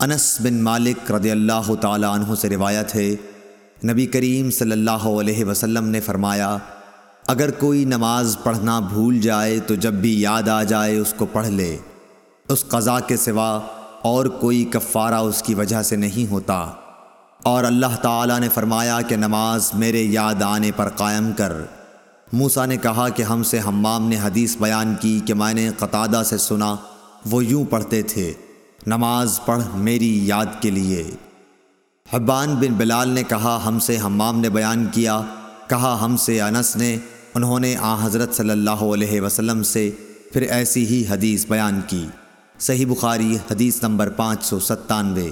انس بن مالک رضی اللہ تعالی عنہ سے روایت ہے، نبی کریم صلی اللہ علیہ وسلم نے فرمایا، اگر کوئی نماز پڑھنا بھول جائے تو جب بھی یاد آ جائے اس کو پڑھ لے۔ اس قضا کے سوا اور کوئی کفارہ اس کی وجہ سے نہیں ہوتا۔ اور اللہ تعالیٰ نے فرمایا کہ نماز میرے یاد آنے پر قائم کر۔ موسا نے کہا کہ ہم سے ہمام نے حدیث بیان کی کہ میں نے قطادہ سے سنا، وہ یوں پڑھتے تھے۔ نماز پڑھ میری یاد کے لیے۔ حبان بن بلال نے کہا، ہم سے حمام نے بیان کیا۔ کہا، ہم سے انس نے۔ انہوں نے آ حضرت صلی اللہ علیہ وسلم سے پھر ایسی ہی حدیث بیان کی۔ صحیح بخاری حدیث نمبر پانچ سو ستانوے۔